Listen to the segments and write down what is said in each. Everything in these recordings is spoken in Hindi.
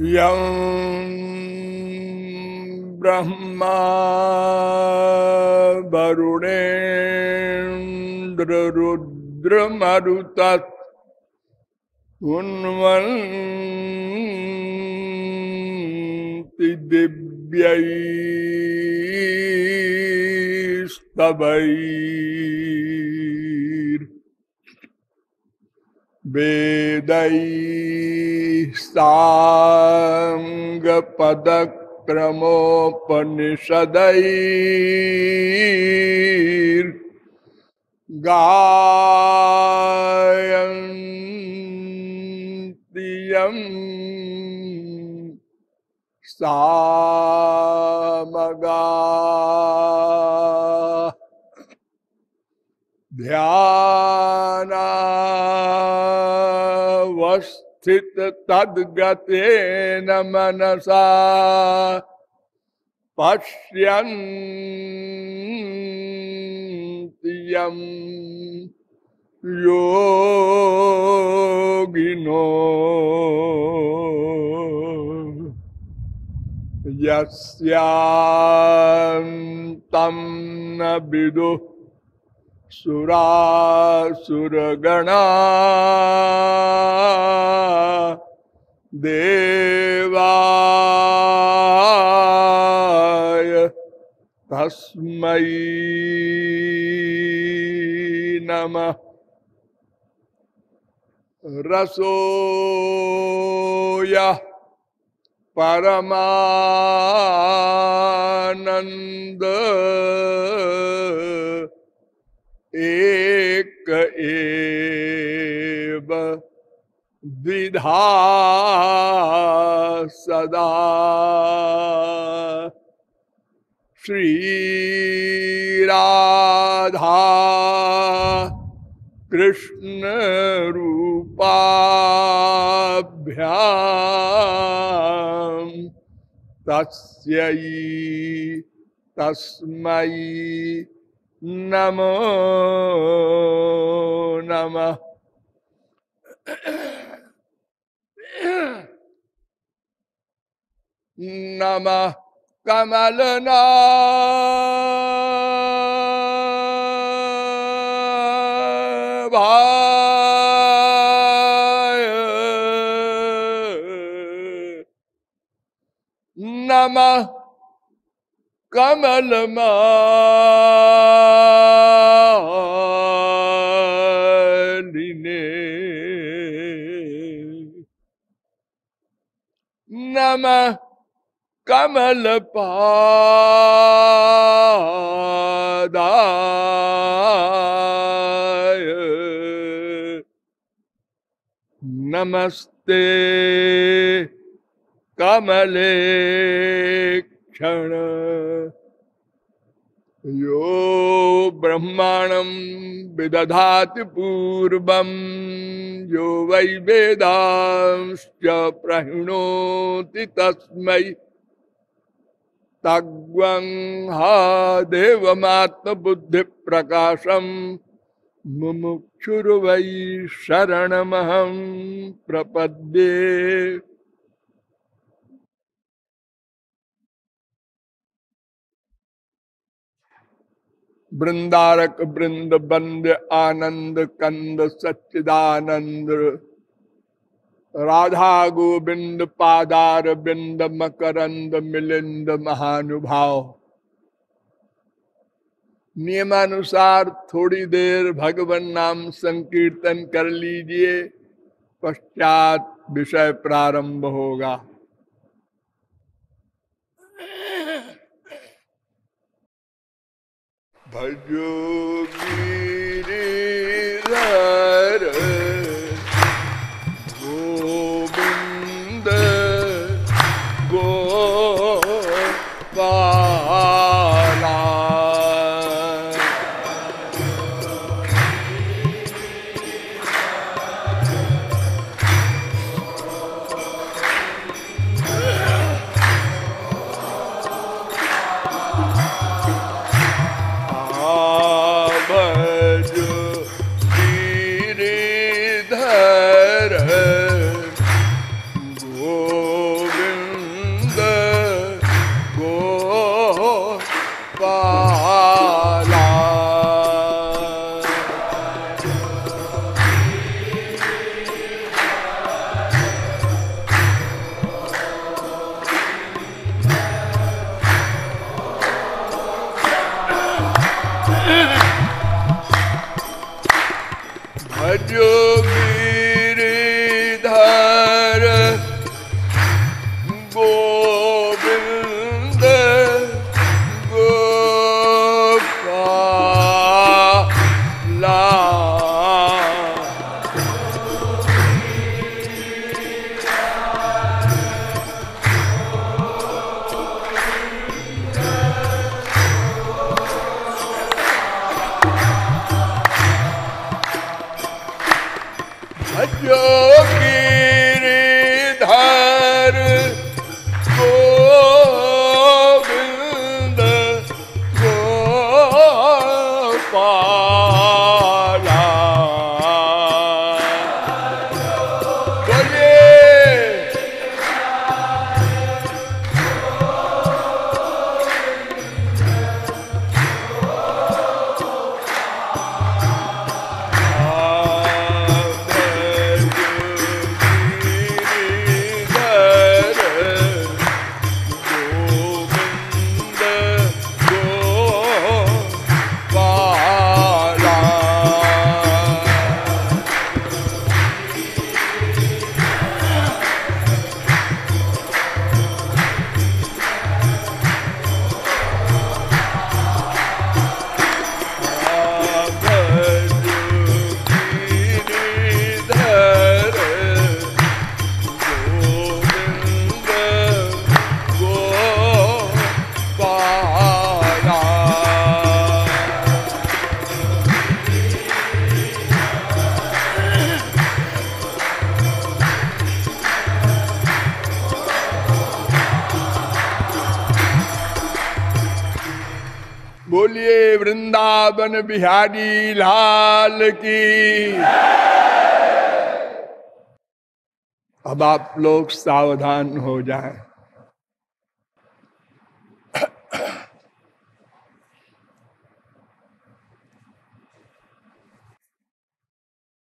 यं ब्रह्मा वरुणेन्द्ररुद्रमरुतत् उन्वन्ति दिव्यैस्तवैर् वेदैः साङ्गपदक्रमोपनिषदैर् गायन्ति यं सामगा ध्यानावस्थित तद्गतेन मनसा। पश्यन्ति यं योगिनो। यस्यान्तं न विदुः सुरासुरगणा देवाय तस्मै नमः। रसोयः परमानन्द। एक एव द्विधा सदा। श्री राधा कृष्ण रूपाभ्याम तस्यै तस्मै नमो नमः। नमः कमलना नमः कमल मालिने नमः कमल पादाय नमस्ते कमले क्षण यो ब्रह्माणं विदधाति पूर्वं, यो वै वेदांश्च प्रहिणोति तस्मै। तग्वं हा देवमात्मबुद्धिप्रकाशं, मुमुक्षुर्वै शरणमहं प्रपद्ये। वृंदारक वृंद बंद आनंद कंद सच्चिदानंद। राधा गोविंद पादार बिंद मकरंद मिलिंद महानुभाव। नियमानुसार थोड़ी देर भगवान नाम संकीर्तन कर लीजिए, पश्चात विषय प्रारंभ होगा। भजो गिरिधर वृंदावन बिहारी लाल की अब आप लोग सावधान हो जाएँ।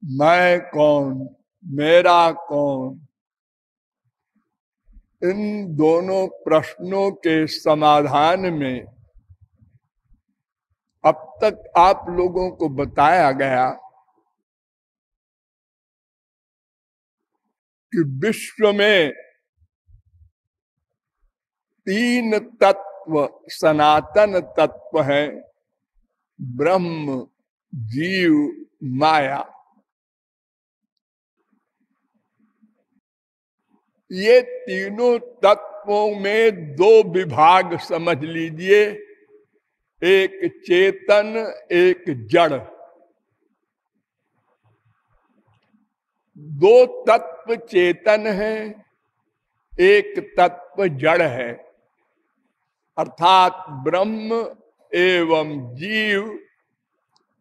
मैं कौन, मेरा कौन इन दोनों प्रश्नों के समाधान में अब तक आप लोगों को बताया गया कि विश्व में तीन तत्व, सनातन तत्व हैं, ब्रह्म, जीव, माया। ये तीनों तत्वों में दो विभाग समझ लीजिए। एक चेतन, एक जड़। दो तत्व चेतन है, एक तत्व जड़ है। अर्थात ब्रह्म एवं जीव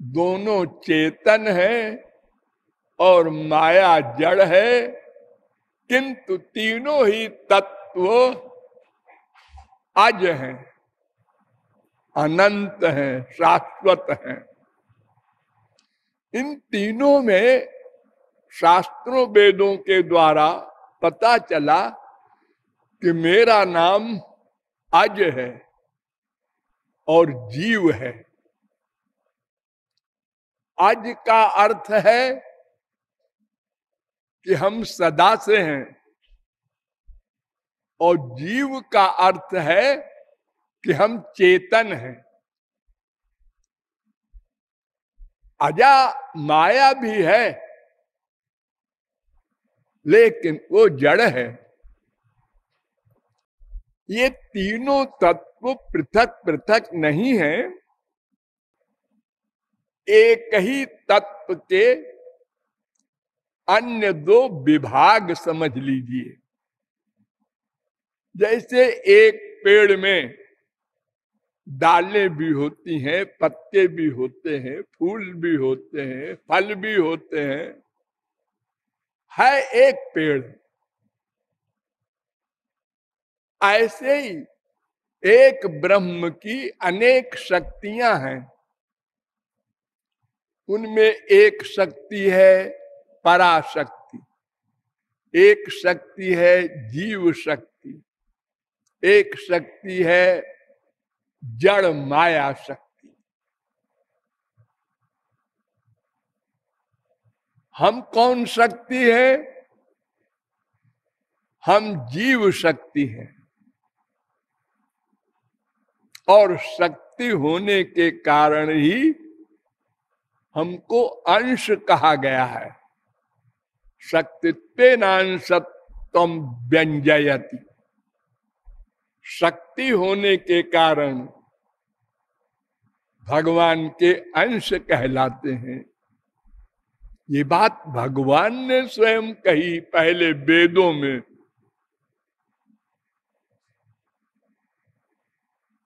दोनों चेतन है और माया जड़ है, किंतु तीनों ही तत्व अज हैं। अनंत हैं, शाश्वत हैं। इन तीनों में शास्त्रों वेदों के द्वारा पता चला कि मेरा नाम अज है और जीव है। अज का अर्थ है कि हम सदा से हैं और जीव का अर्थ है कि हम चेतन हैं। अजा माया भी है, लेकिन वो जड़ है। ये तीनों तत्व पृथक पृथक नहीं है। एक ही तत्व के अन्य दो विभाग समझ लीजिए। जैसे एक पेड़ में दालें भी होती हैं, पत्ते भी होते हैं, फूल भी होते हैं, फल भी होते हैं। है एक पेड़। ऐसे ही एक ब्रह्म की अनेक शक्तियाँ हैं। उनमें एक शक्ति है पराशक्ति, एक शक्ति है जीव शक्ति, एक शक्ति है जड़ माया शक्ति। हम कौन शक्ति है? हम जीव शक्ति है। और शक्ति होने के कारण ही हमको अंश कहा गया है। शक्तित्व नांशत्व व्यंजयती। शक्ति होने के कारण भगवान के अंश कहलाते हैं। ये बात भगवान ने स्वयं कही पहले वेदों में।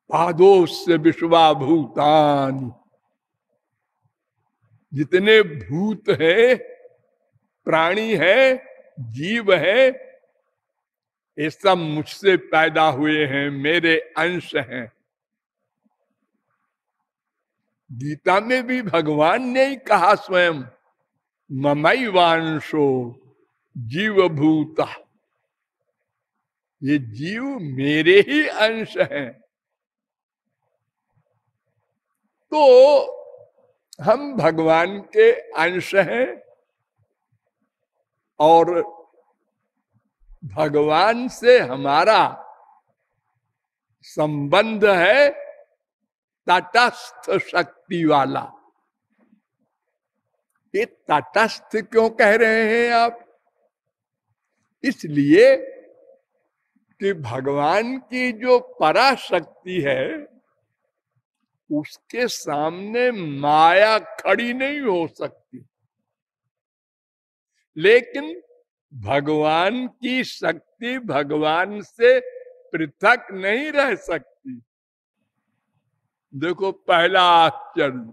पादोस्य विश्वाभूतान। जितने भूत है, प्राणी है, जीव है ये सब मुझसे पैदा हुए हैं, मेरे अंश हैं। गीता में भी भगवान ने ही कहा स्वयं, ममई वांशो जीव भूता ये जीव मेरे ही अंश हैं। तो हम भगवान के अंश हैं और भगवान से हमारा संबंध है तटस्थ शक्ति वाला। ये तटस्थ क्यों कह रहे हैं आप? इसलिए कि भगवान की जो पराशक्ति है, उसके सामने माया खड़ी नहीं हो सकती। लेकिन भगवान की शक्ति भगवान से पृथक नहीं रह सकती। देखो, पहला आश्चर्य।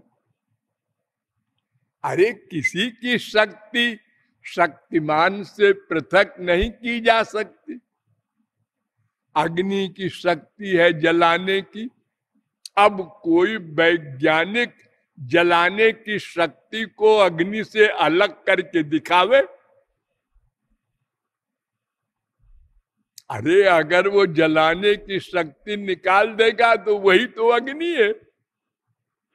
अरे, किसी की शक्ति शक्तिमान से पृथक नहीं की जा सकती। अग्नि की शक्ति है जलाने की। अब कोई वैज्ञानिक जलाने की शक्ति को अग्नि से अलग करके दिखावे अरे, अगर वो जलाने की शक्ति निकाल देगा तो वही तो अग्नि है।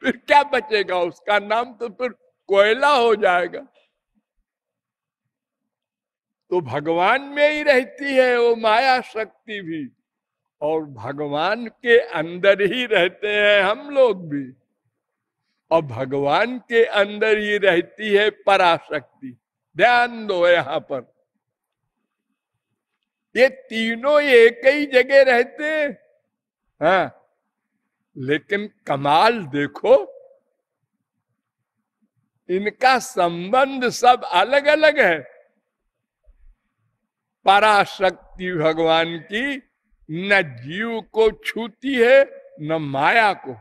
फिर क्या बचेगा? उसका नाम तो फिर कोयला हो जाएगा। तो भगवान में ही रहती है वो माया शक्ति भी, और भगवान के अंदर ही रहते हैं हम लोग भी। और भगवान के अंदर ही रहती है पराशक्ति। ध्यान दो यहाँ पर। ये तीनों एक ही जगह रहते हैं। हाँ लेकिन कमाल देखो, इनका संबंध सब अलग अलग है। पराशक्ति भगवान की न जीव को छूती है, न माया को।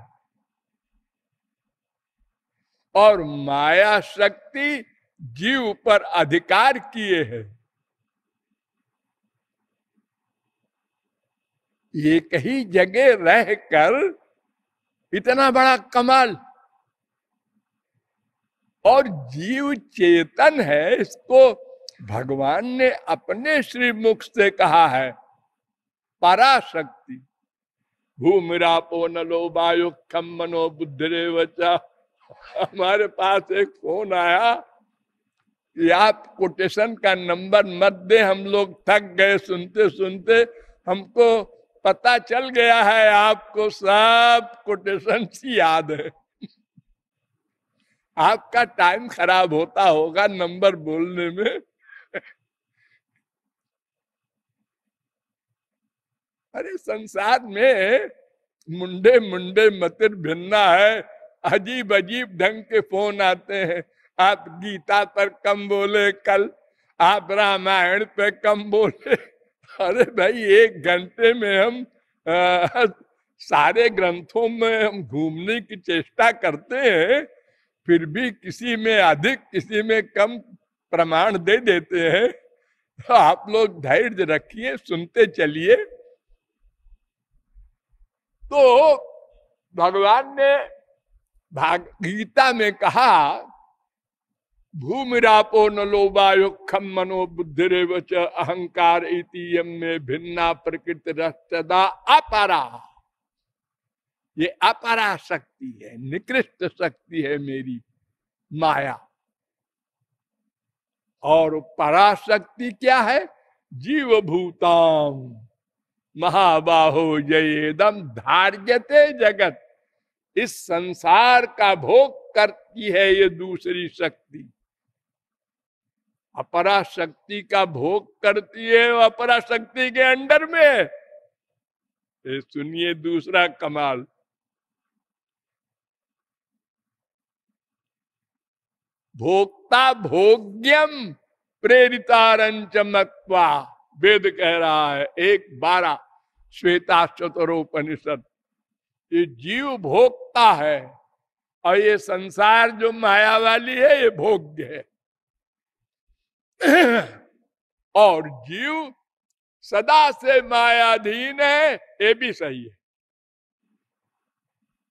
और माया शक्ति जीव पर अधिकार किए है। एक ही जगह रहकर इतना बड़ा कमाल। और जीव चेतन है, इसको भगवान ने अपने श्री मुख से कहा है, पराशक्ति। भूमिरापो नलो वायु खम मनो बुद्धरे बचा हमारे पास एक फ़ोन आया, कि आप कोटेशन का नंबर मत दे, हम लोग थक गए सुनते सुनते हमको पता चल गया है आपको सब कोटेशन याद है। आपका टाइम खराब होता होगा नंबर बोलने में। अरे संसार में मुंडे मुंडे मतिर भिन्ना है, अजीब अजीब ढंग के फ़ोन आते हैं। आप गीता पर कम बोले, कल आप रामायण पे कम बोले। अरे भाई एक घंटे में हम आ, सारे ग्रंथों में हम घूमने की चेष्टा करते हैं फिर भी किसी में अधिक किसी में कम प्रमाण दे देते हैं। तो आप लोग धैर्य रखिए सुनते चलिए। तो भगवान ने भाग गीता में कहा भूमिरापो नलो वायुखम मनो बुद्धि अहंकार में भिन्ना प्रकृति रस्तदा अपरा। ये अपरा शक्ति है, निकृष्ट शक्ति है मेरी माया। और पराशक्ति क्या है? जीव भूताम महाबाहो जयेदम धार्यते जगत। इस संसार का भोग करती है ये दूसरी शक्ति। अपरा शक्ति का भोग करती है अपरा शक्ति के अंडर में। ये सुनिए दूसरा कमाल। भोक्ता भोग्यम प्रेरितारंच मत्वा। वेद कह रहा है, एक बारह श्वेता चतुरोपनिषद। ये जीव भोगता है और ये संसार जो माया वाली है, ये भोग्य है। और जीव सदा से मायाधीन है, ये भी सही है।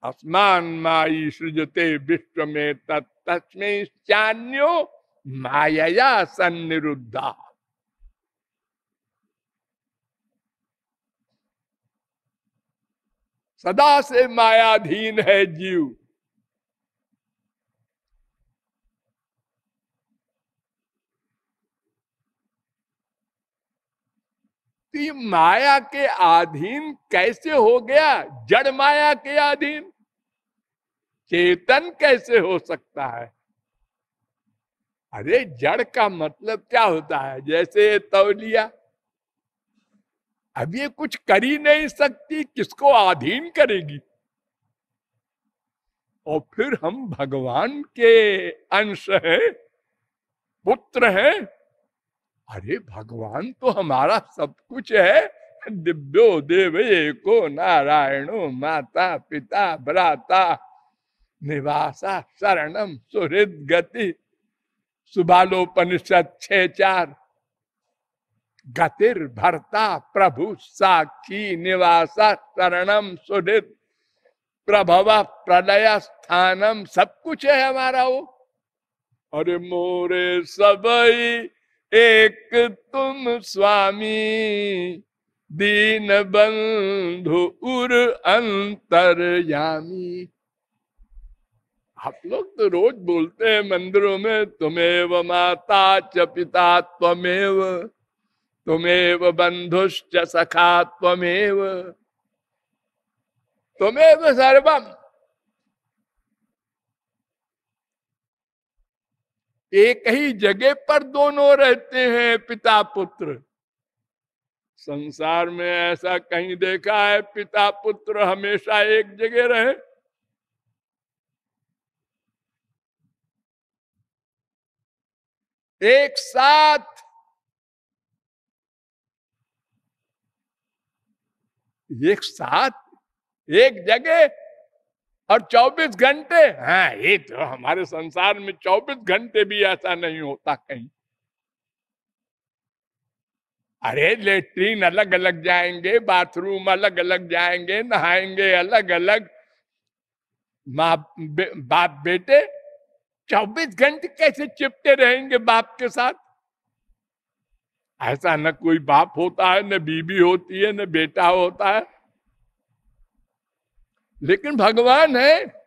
आसमान माई सृजते विश्व में चान्यो माया सन्निरुद्धा। सदा से मायाधीन है जीव। तो ये माया के अधीन कैसे हो गया? जड़ माया के अधीन। चेतन कैसे हो सकता है? अरे, जड़ का मतलब क्या होता है? जैसे तौलिया। अब ये कुछ कर ही नहीं सकती, किसको अधीन करेगी? और फिर हम भगवान के अंश हैं, पुत्र हैं अरे, भगवान तो हमारा सब कुछ है। दिव्यो देव को नारायणो माता, पिता, भ्राता, निवासा शरणम सुहृद गति सुबालोपनिषद छे चार। गतिर भरता प्रभु साक्षी निवासा शरणम सुहृद प्रभव प्रलय स्थानम सब कुछ है हमारा वो। अरे, मोरे सबई एक तुम स्वामी दीन बंधु उर अंतरयामी। आप लोग तो रोज बोलते हैं मंदिरों में तुम्हें माता च पिता त्वमेव तुम्हें बंधुश्च सखा त्वमेव तुम्हें सर्वम। एक ही जगह पर दोनों रहते हैं पिता पुत्र। संसार में ऐसा कहीं देखा है, पिता पुत्र हमेशा एक जगह रहे। एक साथ एक साथ, एक जगह और 24 घंटे? हाँ ये तो हमारे संसार में 24 घंटे भी ऐसा नहीं होता कहीं। अरे लेट्रीन अलग अलग जाएँगे बाथरूम अलग अलग जाएँगे नहाएँगे अलग अलग माँ बे, बाप बेटे चौबीस घंटे कैसे चिपटे रहेंगे बाप के साथ? ऐसा न कोई बाप होता है न बीबी होती है न बेटा होता है। लेकिन भगवान है।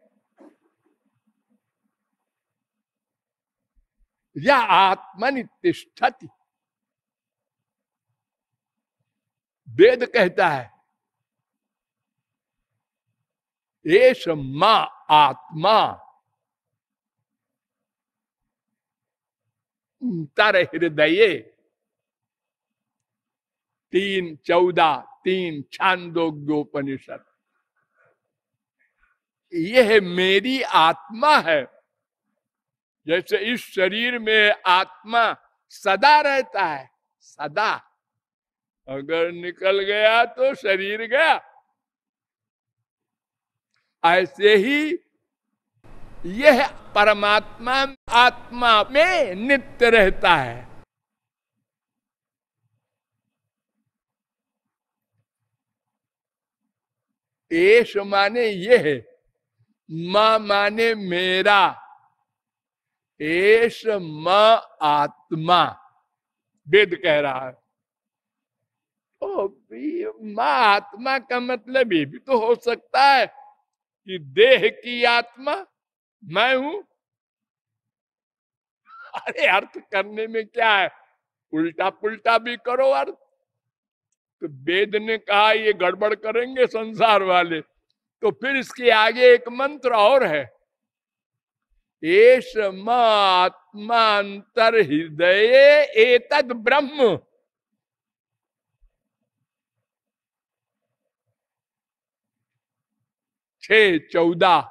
या आत्मनि तिष्ठति वेद कहता है एश मा आत्मा तर हृदय। तीन चौदह, तीन छांदोग्योपनिषद। यह मेरी आत्मा है। जैसे इस शरीर में आत्मा सदा रहता है, सदा। अगर निकल गया तो शरीर गया। ऐसे ही यह परमात्मा आत्मा में नित्य रहता है। एश माने यह माँ माने मेरा एश म आत्मा, वेद कह रहा है। ओ माँ आत्मा का मतलब ये भी तो हो सकता है कि देह की आत्मा मैं हूँ। अरे अर्थ करने में क्या है? उल्टा पुल्टा भी करो अर्थ। तो वेद ने कहा, ये गड़बड़ करेंगे संसार वाले। तो फिर इसके आगे एक मंत्र और है। एश आत्मांतर हृदय एतद ब्रह्म। छ, चौदह।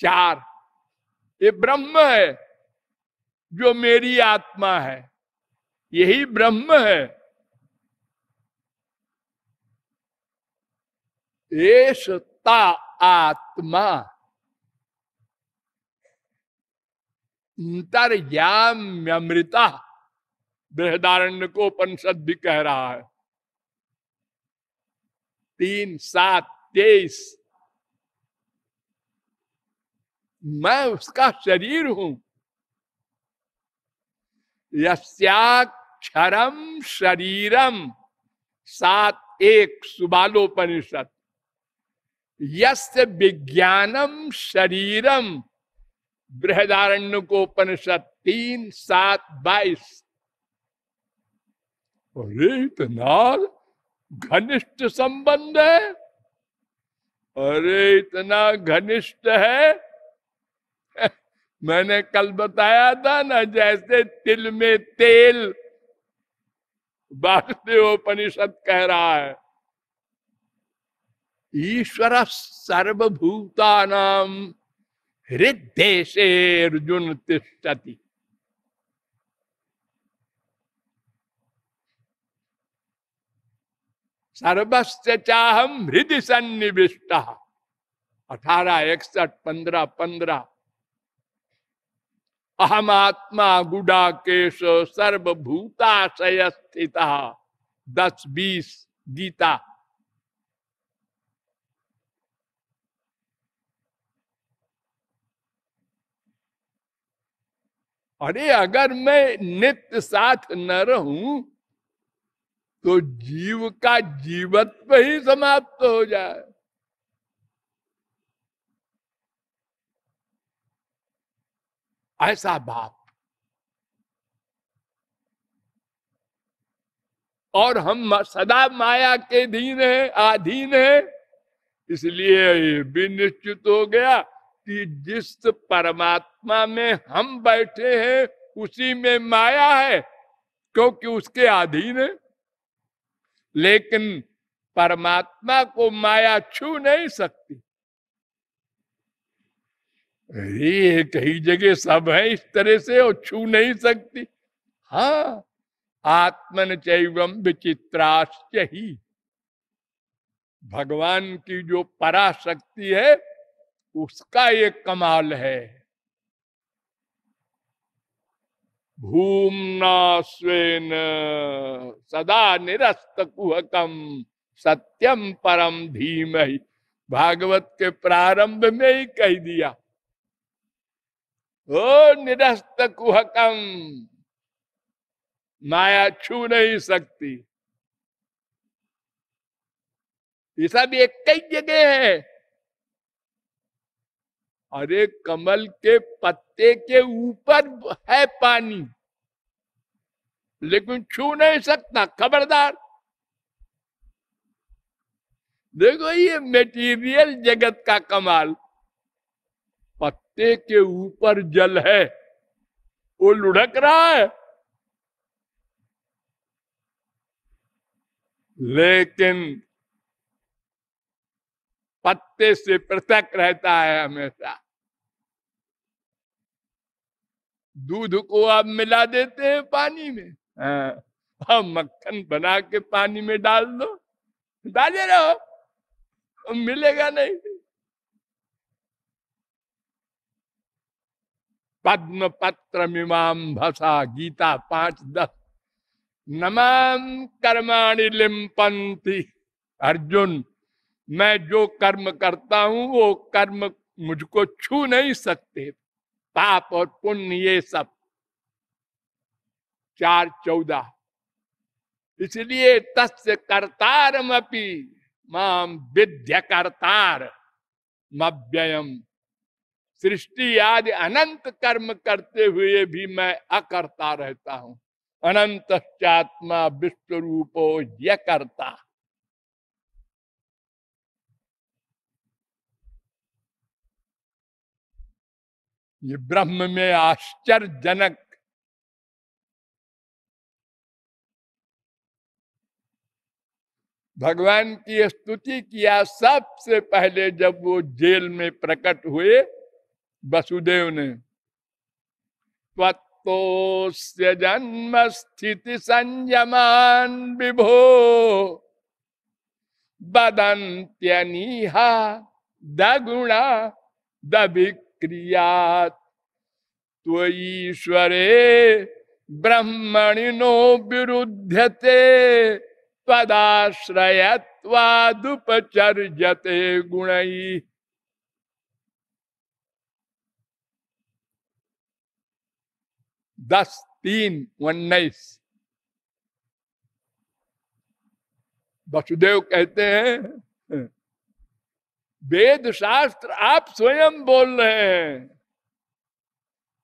चार। ये ब्रह्म है, जो मेरी आत्मा है। यही ब्रह्म है। एशता आत्मा। अंतर्याम्यमृता। बृहदारण्य को उपनिषद भी कह रहा है। तीन, सात, तेईस। मैं उसका शरीर हूँ। यस्याक्षरम शरीरम सात, एक सुबालोपनिषद यस् विज्ञानम शरीरम बृहदारण्य को उपनिषद तीन सात बाईस। अरे इतना घनिष्ठ संबंध है। अरे इतना घनिष्ठ है। मैंने कल बताया था ना, जैसे तिल में तेल। वासुदेवोपनिषद कह रहा है। ईश्वर सर्वभूता नाम हृदय से अर्जुन तिष्ठति सर्वस्व चाहम हृदय सन्निविष्ट। अठारह इकसठ पंद्रह पंद्रह। अहम आत्मा गुडाकेश सर्वभूताशय स्थित दस, बीस, गीता। अरे, अगर मैं नित्य साथ न रहूँ तो जीव का जीवत्व ही समाप्त हो जाए। ऐसा बाप। और हम सदा माया के धीन है, आधीन है, इसलिए ये भी निश्चित हो गया। जिस परमात्मा में हम बैठे हैं, उसी में माया है, क्योंकि उसके अधीन है। लेकिन परमात्मा को माया छू नहीं सकती। अरे कई जगह सब है इस तरह से और छू नहीं सकती। हाँ आत्मन चैवम विचित्राश्च ही। भगवान की जो पराशक्ति है उसका एक कमाल है। भूमना स्वेन सदा निरस्त कुहकम सत्यम परम धीम भागवत के प्रारंभ में ही कह दिया, ओ निरस्त कुहकम, माया छू नहीं सकती। ये सब एक कई जगह है। अरे कमल के पत्ते के ऊपर है पानी। लेकिन छू नहीं सकता, खबरदार। देखो ये मेटीरियल जगत का कमाल। पत्ते के ऊपर जल है, वो लुढ़क रहा है। लेकिन पत्ते से पृथक रहता है हमेशा। दूध को आप मिला देते हैं पानी में। हाँ मक्खन बना के पानी में डाल दो, डाले रहो मिलेगा नहीं। पद्म पत्र मीमाम भसा गीता पाँच दस नमाम कर्माणि लिम्पंती अर्जुन, मैं जो कर्म करता हूँ, वो कर्म मुझको छू नहीं सकते। पाप और पुण्य ये सब। चार चौदह। इसलिए तस् कर्तार मपी माम विद्य कर्तार मव्ययम। सृष्टि आदि अनंत कर्म करते हुए भी मैं अकर्ता रहता हूँ। अनंत चात्मा विश्व रूपो यह करता ये ब्रह्म में आश्चर्यजनक। भगवान की स्तुति किया सबसे पहले जब वो जेल में प्रकट हुए वसुदेव ने। त्वत्तोस्य जन्म स्थिति संयमान विभो। बदंत्यनीहा दगुणा दभिक्रियात त्वईश्वरे ब्रह्मणिनो विरुध्यते तदाश्रयत्वादुपचर्यते गुणई दस तीन उन्नीस। वसुदेव कहते हैं वेद शास्त्र आप स्वयं बोल रहे हैं।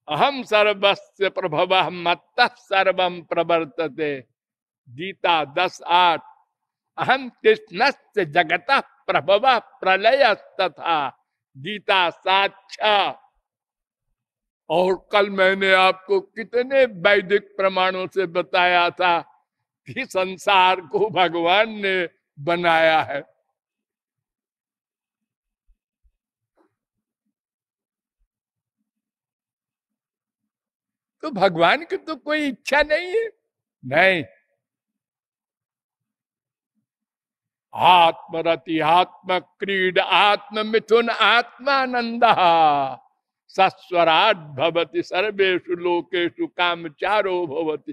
अहम सर्वस्व प्रभव मत सर्वम प्रवर्तते। गीता दस आठ। अहम कृष्ण जगत प्रभव प्रलय तथा गीता साक्षा और कल मैंने आपको कितने वैदिक प्रमाणों से बताया था कि संसार को भगवान ने बनाया है। तो भगवान की तो कोई इच्छा नहीं है। नहीं। आत्मरति आत्म क्रीड आत्म मिथुन आत्मानंद। सस्वराट भवती सर्वेशु लोकेशु कामचारो भवती।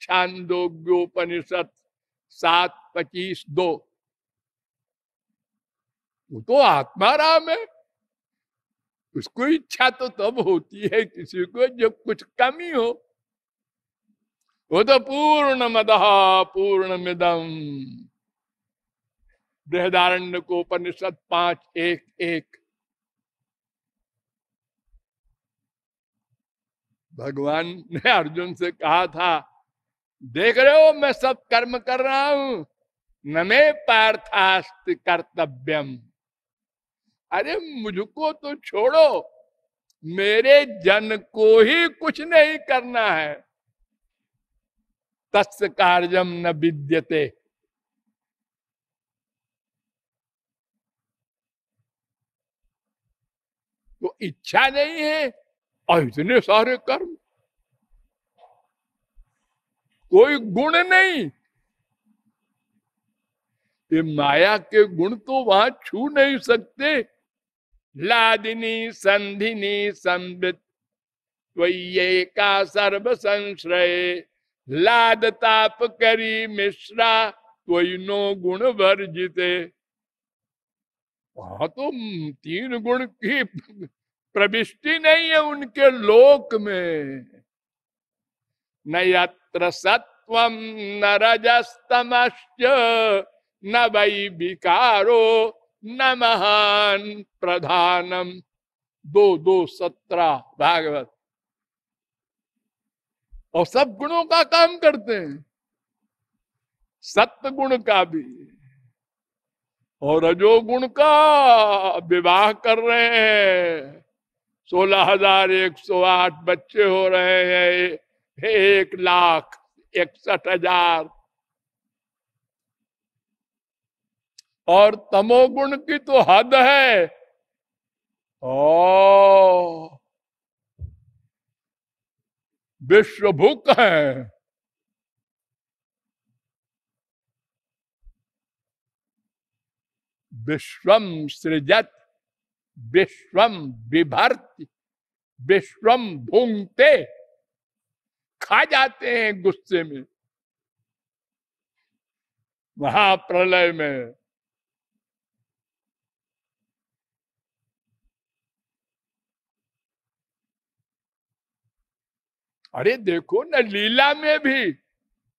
छांदोग्योपनिषद सात पच्चीस दो। वो तो आत्मा राम है। उसको इच्छा तो तब होती है किसी को जब कुछ कमी हो। वो तो पूर्ण मद पूर्ण मिदम बृहदारण्य को उपनिषद पाँच एक एक। भगवान ने अर्जुन से कहा था, देख रहे हो, मैं सब कर्म कर रहा हूँ, न मे पार्थास्त कर्तव्यम। अरे मुझको तो छोड़ो, मेरे जन को ही कुछ नहीं करना है। तस् कार्यम न विद्यते। तो इच्छा नहीं है, और इतने सारे कर्म। कोई गुण नहीं। ये माया के गुण तो वहाँ छू नहीं सकते। लादिनी संधिनी संबित का सर्व संश्रय लाद ताप करी मिश्रा कोई नो गुण वर्जिते। वहाँ तो तीन गुण की प्रविष्टि नहीं है उनके लोक में। न यत्र सत्व न रजस्तमश्च, न वही विकारो न महान प्रधानम। दो दो, सत्रह, भागवत। और सब गुणों का काम करते हैं। सत्य गुण का भी। और रजोगुण का विवाह कर रहे हैं। सोलह हज़ार एक सौ आठ बच्चे हो रहे हैं। एक लाख इकसठ हज़ार और तमोगुण की तो हद है। ओ विश्वभुक है। विश्वम सृजत, विश्वम विभर्ति, विश्वम भूंगते खा जाते हैं गुस्से में। महाप्रलय में अरे देखो न, लीला में भी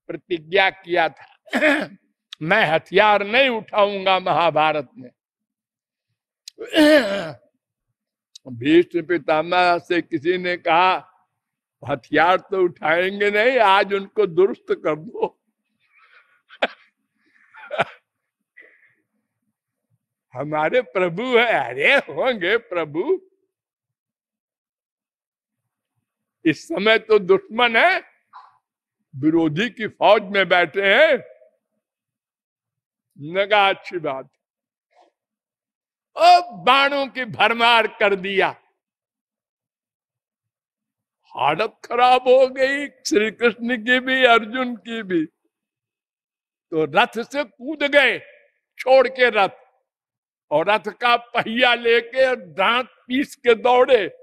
प्रतिज्ञा किया था। मैं हथियार नहीं उठाऊँगा महाभारत में। भीष्म पितामह से किसी ने कहा, हथियार तो उठाएँगे नहीं, आज उनको दुरुस्त कर दो। हमारे प्रभु है। अरे होंगे प्रभु। इस समय तो दुश्मन है। विरोधी की फौज में बैठे हैं। नगा अच्छी बात। अब बाणों की भरमार कर दिया। हालत खराब हो गई। श्री कृष्ण की भी, अर्जुन की भी। तो रथ से कूद गए, छोड़ के रथ। और रथ का पहिया लेके दांत पीस के दौड़े।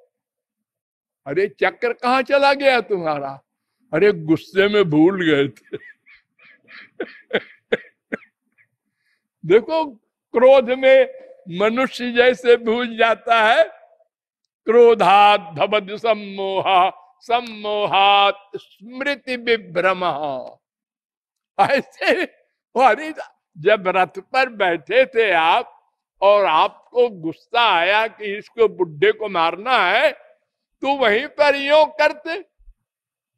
अरे चक्कर कहाँ चला गया तुम्हारा? अरे गुस्से में भूल गए थे। देखो, क्रोध में मनुष्य जैसे भूल जाता है। क्रोधात भवद सम्मोहा, सम्मोहात स्मृति विभ्रम। ऐसे अरे जब रथ पर बैठे थे आप, और आपको गुस्सा आया कि इसको बुढ़े को मारना है तो वहीं पर यो करते,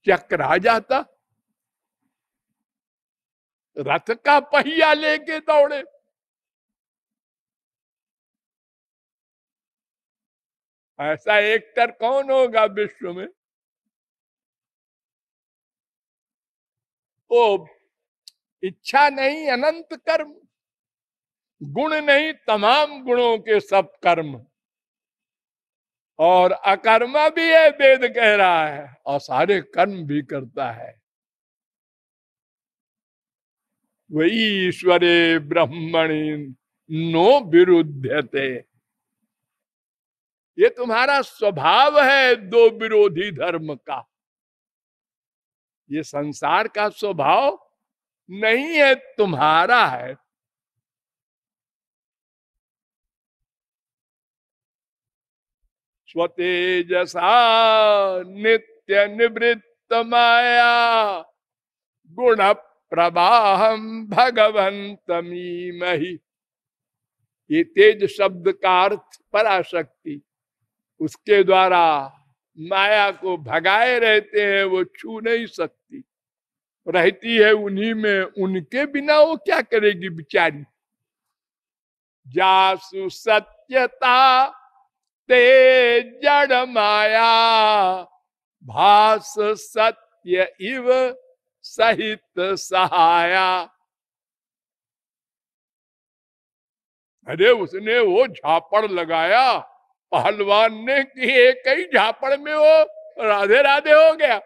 चक्र आ जाता। रथ का पहिया लेके दौड़े। ऐसा एक्टर कौन होगा विश्व में? ओ, इच्छा नहीं, अनंत कर्म। गुण नहीं, तमाम गुणों के सब कर्म। और अकर्मा भी है, वेद कह रहा है और सारे कर्म भी करता है। वही ईश्वरे ब्रह्मणि नो विरुद्धते ये तुम्हारा स्वभाव है दो विरोधी धर्म का। ये संसार का स्वभाव नहीं है, तुम्हारा है स्वतेजसा नित्य निवृत्त माया गुण प्रवाहम भगवंतमी मही ये तेज शब्द का अर्थ पराशक्ति, उसके द्वारा माया को भगाए रहते हैं, वो छू नहीं सकती। रहती है उन्हीं में, उनके बिना वो क्या करेगी बिचारी? जासु सत्यता ते जड़ माया। भास सत्य इव सहित सहाया। अरे उसने वो झापड़ लगाया, पहलवान ने कि एक ही झापड़ में वो राधे राधे हो गया।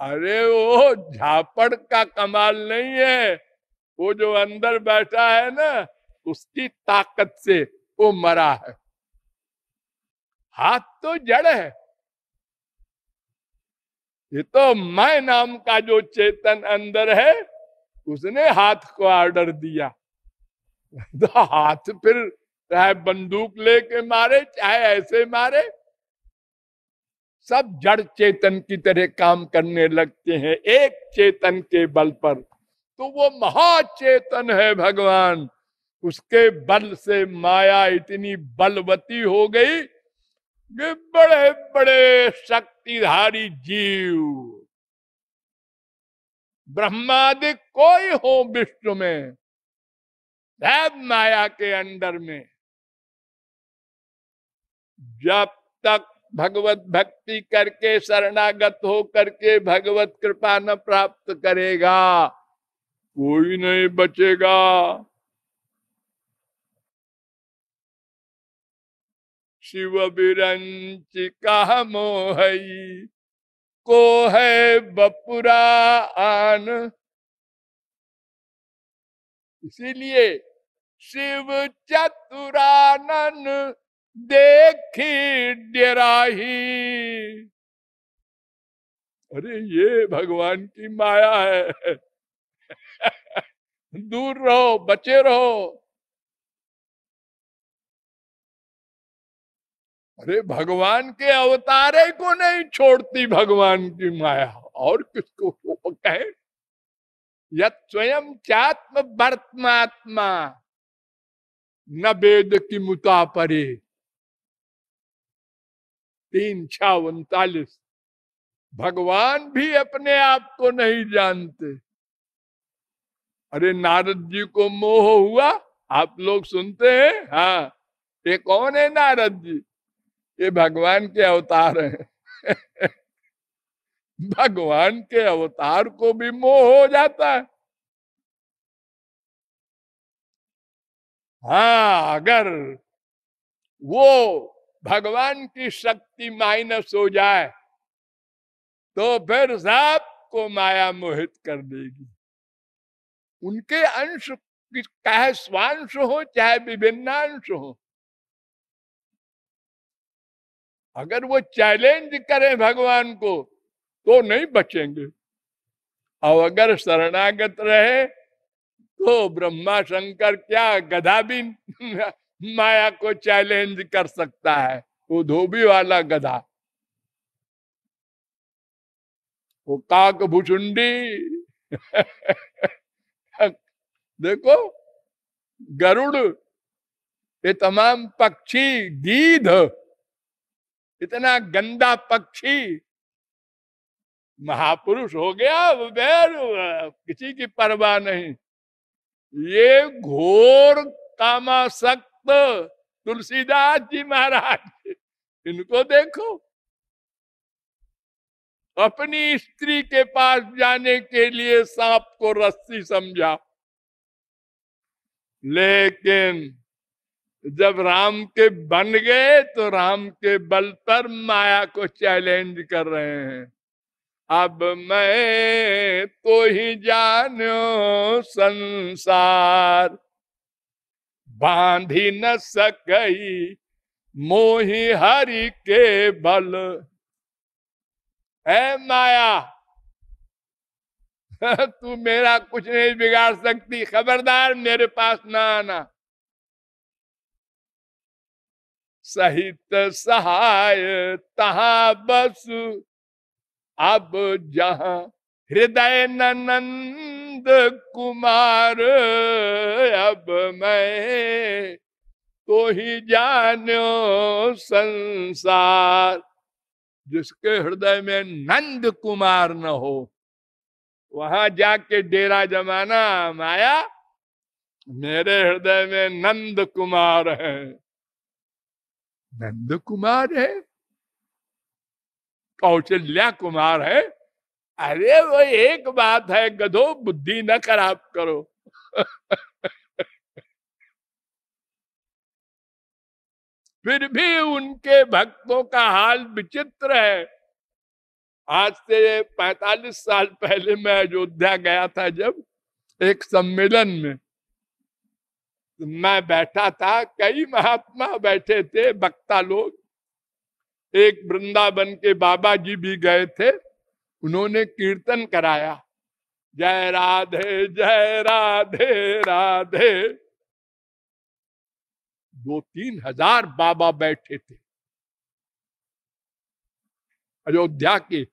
अरे वो झापड़ का कमाल नहीं है, वो जो अंदर बैठा है ना उसकी ताकत से वो मरा है। हाथ तो जड़ है। ये तो मैं नाम का जो चेतन अंदर है, उसने हाथ को ऑर्डर दिया। तो हाथ फिर चाहे बंदूक लेके मारे, चाहे ऐसे मारे, सब जड़ चेतन की तरह काम करने लगते हैं, एक चेतन के बल पर। तो वो महाचेतन है भगवान। उसके बल से माया इतनी बलवती हो गई कि बड़े बड़े शक्तिधारी जीव। ब्रह्मादि कोई हो विष्णु में, सब माया के अंडर में। जब तक भगवत भक्ति करके शरणागत हो करके भगवत कृपा न प्राप्त करेगा, कोई नहीं बचेगा। शिव बिरंच कह मोहई को है बपुरा आन? इसीलिए शिव चतुरानन देखी डेराही। अरे, ये भगवान की माया है। दूर रहो, बचे रहो। अरे भगवान के अवतारे को नहीं छोड़ती भगवान की माया। और किसको कहे? यत स्वयं चात्म वर्तमात्मा। न वेद की मुता परे। तीन छा उनतालीस। भगवान भी अपने आप को नहीं जानते। अरे नारद जी को मोह हुआ? आप लोग सुनते हैं? हाँ। ये कौन है नारद जी? ये भगवान के अवतार हैं। भगवान के अवतार को भी मोह हो जाता है। हाँ अगर वो भगवान की शक्ति माइनस हो जाए तो फिर को माया मोहित कर देगी। उनके अंश चाहे स्वांश हो, चाहे विभिन्नांश हो अगर वो चैलेंज करें भगवान को तो नहीं बचेंगे। और अगर शरणागत रहे तो ब्रह्मा शंकर क्या गधा भी माया को चैलेंज कर सकता है? वो धोबी वाला गधा। वो काक भुचुंडी देखो, गरुड़, ये तमाम पक्षी, गीध इतना गंदा पक्षी महापुरुष हो गया बैर, किसी की परवाह नहीं। ये घोर कामासक्त तुलसीदास जी महाराज, इनको देखो। अपनी स्त्री के पास जाने के लिए सांप को रस्सी समझा लेकिन जब राम के बन गए तो राम के बल पर माया को चैलेंज कर रहे हैं। अब मैं तो ही जानो संसार। बांधी न सकई मोही हरि के बल। है माया, तू मेरा कुछ नहीं बिगाड़ सकती, खबरदार मेरे पास ना आना। सहित सहाय तहा बस। अब जहा हृदय नंद कुमार, अब मैं तो ही जानो संसार। जिसके हृदय में नंद कुमार न हो, वहाँ जाके डेरा जमाना माया, मेरे हृदय में नंद कुमार है। नंद कुमार है। कौशल्या कुमार है। अरे वो एक बात है, गधो बुद्धि न खराब करो। फिर भी उनके भक्तों का हाल विचित्र है। आज से 45 साल पहले मैं अयोध्या गया था जब एक सम्मेलन में मैं बैठा था, कई महात्मा बैठे थे वक्ता लोग। एक वृंदावन के बाबा जी भी गए थे, उन्होंने कीर्तन कराया। जय राधे जय राधे राधे। दो तीन हज़ार बाबा बैठे थे। अयोध्या के।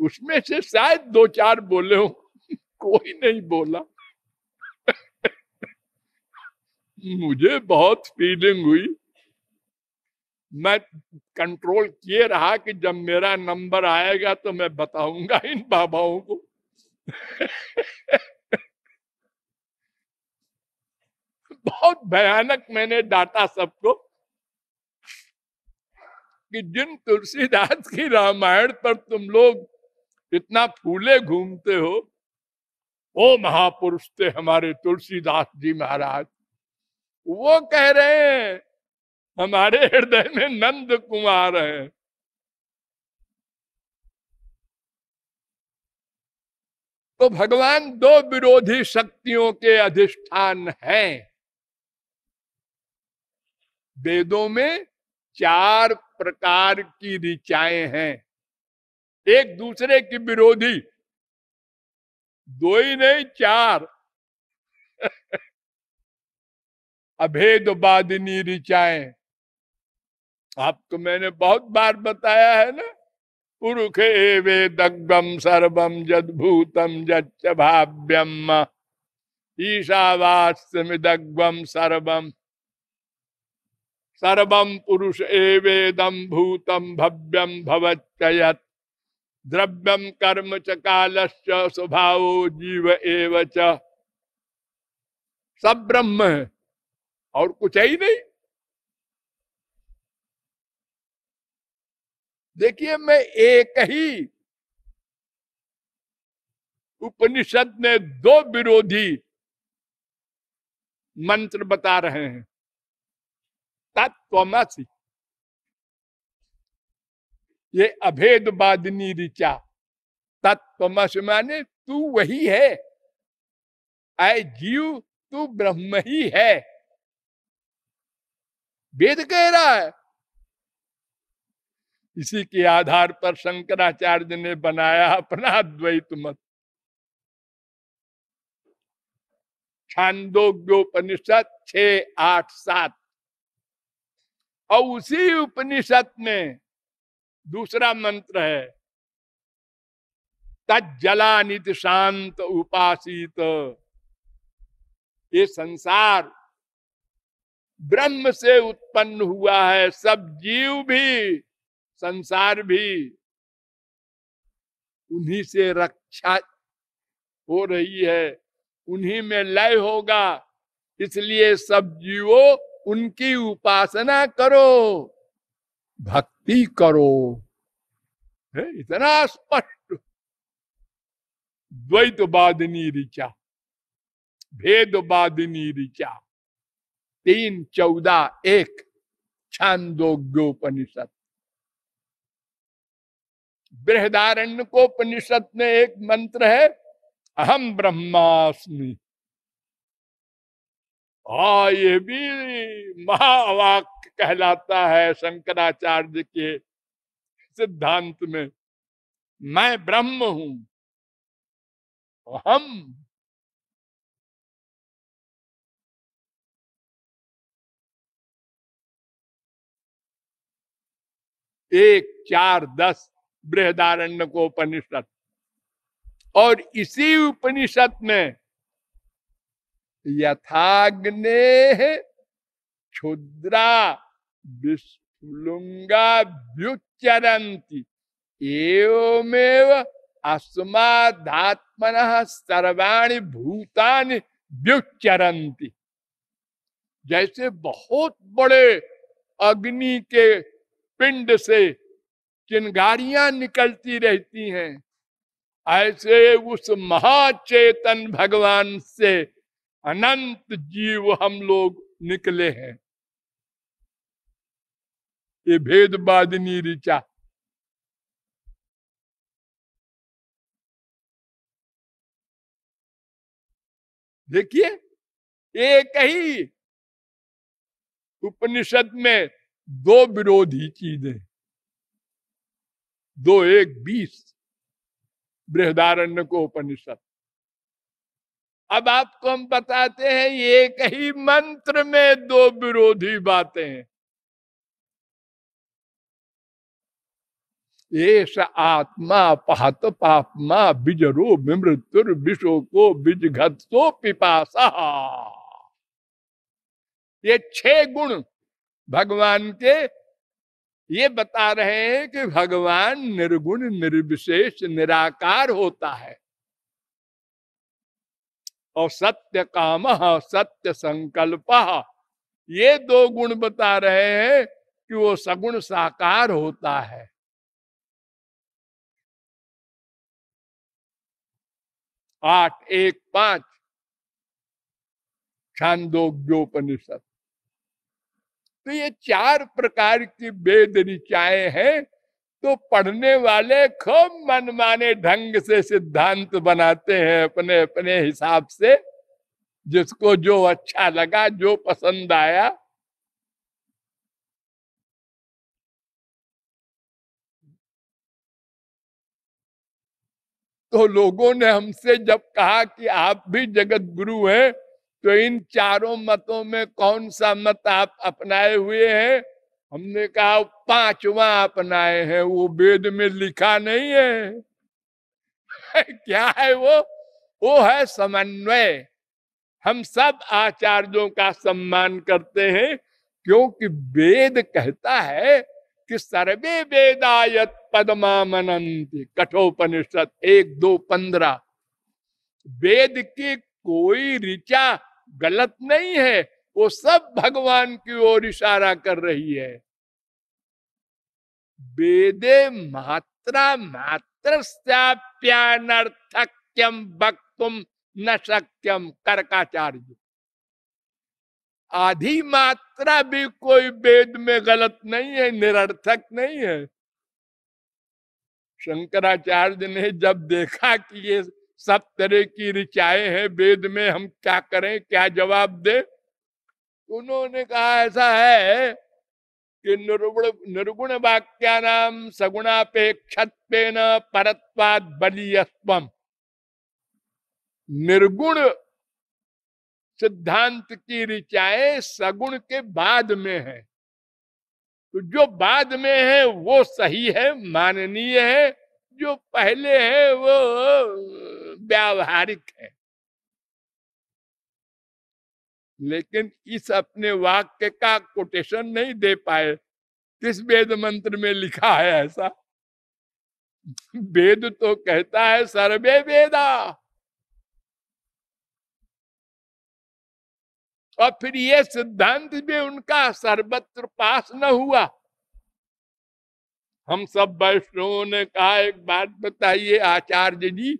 उसमें से शायद दो चार बोले हो, कोई नहीं बोला। मुझे बहुत फीलिंग हुई। मैं कंट्रोल किए रहा कि जब मेरा नंबर आएगा तो मैं बताऊँगा इन बाबाओं को। बहुत भयानक मैंने डाटा सबको कि जिन तुलसीदास की रामायण पर तुम लोग इतना फूले घूमते हो, वो महापुरुष थे हमारे तुलसीदास जी महाराज। वो कह रहे हैं, हमारे हृदय में नंद कुमार है। तो भगवान दो विरोधी शक्तियों के अधिष्ठान हैं। वेदों में चार प्रकार की ऋचाएँ हैं। एक दूसरे की विरोधी, दो ही नहीं, चार। अभेद बादिनी ऋचाएँ आपको मैंने बहुत बार बताया है ना पुरुष वेदग्म सर्वम जदभूतम जच्च भाव्यम ईशावास्यमिदग्वम सर्वम सर्वम पुरुष एवेदम भूतम भव्यम भवत्ययत द्रव्यम कर्म च कालश्च, स्वभाव जीव एव सब ब्रह्म है। और कुछ है ही नहीं। देखिए, मैं एक ही उपनिषद में दो विरोधी मंत्र बता रहे हैं। तत्वमसी ये अभेद बादनी ऋचा तत्वमस माने तू वही है। आय जीव, तू ब्रह्म ही है। वेद कह रहा है। इसी के आधार पर शंकराचार्य ने बनाया अपना द्वैत मत। छांदोग्योपनिषद छ आठ, सात। और उसी उपनिषद में दूसरा मंत्र है तजलानित शांत उपासित। ये संसार ब्रह्म से उत्पन्न हुआ है, सब जीव भी, संसार भी। उन्हीं से रक्षा हो रही है, उन्हीं में लय होगा, इसलिए सब जीवो उनकी उपासना करो, भक्ति करो। है, इतना स्पष्ट। द्वैतवादिनी ऋचा, भेदवादिनी ऋचा। तीन चौदह एक, छांदोग्योपनिषद। बृहदारण्य को उपनिषद में एक मंत्र है अहम ब्रह्मास्मि। हा ये भी महावाक्य कहलाता है शंकराचार्य के सिद्धांत में। मैं ब्रह्म हूँ हम एक, चार, दस बृहदारण्य को उपनिषद और इसी उपनिषद में यथाग्ने क्षुद्रा विस्फुलुंगा व्युच्चरंती एवमेव अस्मात्मन सर्वाणी भूतानि व्युच्चरंती जैसे बहुत बड़े अग्नि के पिंड से चिंगारियाँ निकलती रहती हैं। ऐसे उस महाचेतन भगवान से अनंत जीव हम लोग निकले हैं। ये भेदवादिनी ऋचा देखिए, एक ही उपनिषद में दो विरोधी चीज़ें। दो एक बीस बृहदारण्य को उपनिषद। अब आपको हम बताते हैं एक ही मंत्र में दो विरोधी बातें हैं। ये आत्मा पहत पापमा बिजरो मृत्युर विशो को बिजघत्सो पिपासा। ये छह गुण भगवान के ये बता रहे हैं कि भगवान निर्गुण, निर्विशेष, निराकार होता है। और सत्य काम, सत्य संकल्प, ये दो गुण बता रहे हैं कि वो सगुण साकार होता है। आठ, एक, पाँच। छांदोग्योपनिषद। तो ये चार प्रकार की वेद ऋचाएँ हैं तो पढ़ने वाले खूब मनमाने ढंग से सिद्धांत बनाते हैं अपने अपने हिसाब से, जिसको जो अच्छा लगा, जो पसंद आया। तो लोगों ने हमसे जब कहा कि आप भी जगत गुरु हैं तो इन चारों मतों में कौन सा मत आप अपनाए हुए हैं? हमने कहा, पांचवा अपनाए हैं, वो वेद में लिखा नहीं है। क्या है वो? वो है समन्वय। हम सब आचार्यों का सम्मान करते हैं, क्योंकि वेद कहता है कि सर्वे वेदायत पदमा मनंती कठोपनिषद एक दो पंद्रह। वेद की कोई ऋचा गलत नहीं है, वो सब भगवान की ओर इशारा कर रही है। वेदे मात्रा मात्र प्यानर्थक्यम वक्तुम न शक्यम कर्काचार्य। आधी मात्रा भी कोई वेद में गलत नहीं है, निरर्थक नहीं है। शंकराचार्य ने जब देखा कि ये सब तरह की ऋचाएँ हैं, वेद में हम क्या करें, क्या जवाब दे? उन्होंने कहा, ऐसा है कि निर्गुण निर्गुण वाक्या नाम सगुणापेक्ष परत्वाद बलियस्वम निर्गुण सिद्धांत की ऋचाएँ सगुण के बाद में है। तो जो बाद में है, वो सही है, माननीय है, जो पहले है, वो व्यावहारिक है। लेकिन इस अपने वाक्य का कोटेशन नहीं दे पाए। किस वेद मंत्र में लिखा है ऐसा? वेद तो कहता है सर्वे वेदा। और फिर ये सिद्धांत भी उनका सर्वत्र पास न हुआ। हम सब वैष्णवों ने कहा, एक बात बताइए आचार्य जी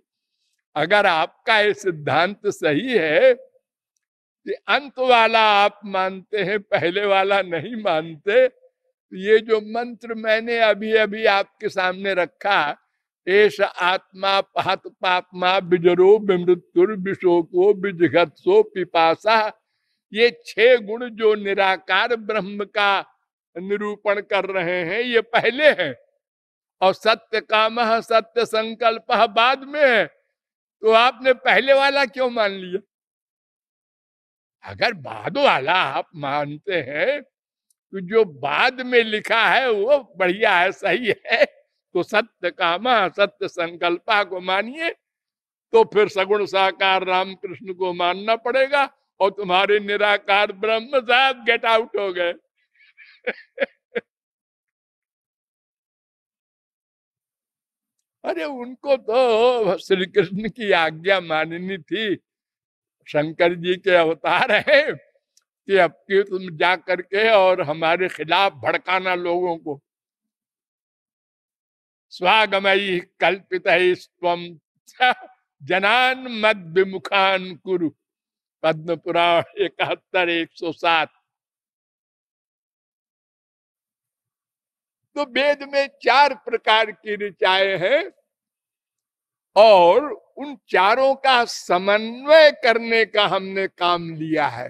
अगर आपका ये सिद्धांत सही है कि अंत वाला आप मानते हैं, पहले वाला नहीं मानते ये जो मंत्र मैंने अभी अभी आपके सामने रखा एस आत्मा पात पापमा बिजरो विमृत्युर विशोको बिजघत्सो पिपासा, ये छह गुण जो निराकार ब्रह्म का निरूपण कर रहे हैं, ये पहले हैं। और सत्य काम सत्य संकल्प बाद में है। तो आपने पहले वाला क्यों मान लिया? अगर बाद वाला आप मानते हैं तो जो बाद में लिखा है, वो बढ़िया है, सही है। तो सत्य कामा, सत्य संकल्पा को मानिए तो फिर सगुण साकार रामकृष्ण को मानना पड़ेगा और तुम्हारे निराकार ब्रह्म साहब गेट आउट हो गए। अरे उनको तो श्री कृष्ण की आज्ञा माननी थी। शंकर जी के अवतार है कि अब की तुम जा करके और हमारे खिलाफ भड़काना लोगों को। स्वागमयी कल्पित स्वम जनान मद विमुखान कुरु। पद्म पुराण इकहत्तर एक सौ सात। तो वेद में चार प्रकार की ऋचाएँ हैं। और उन चारों का समन्वय करने का हमने काम लिया है।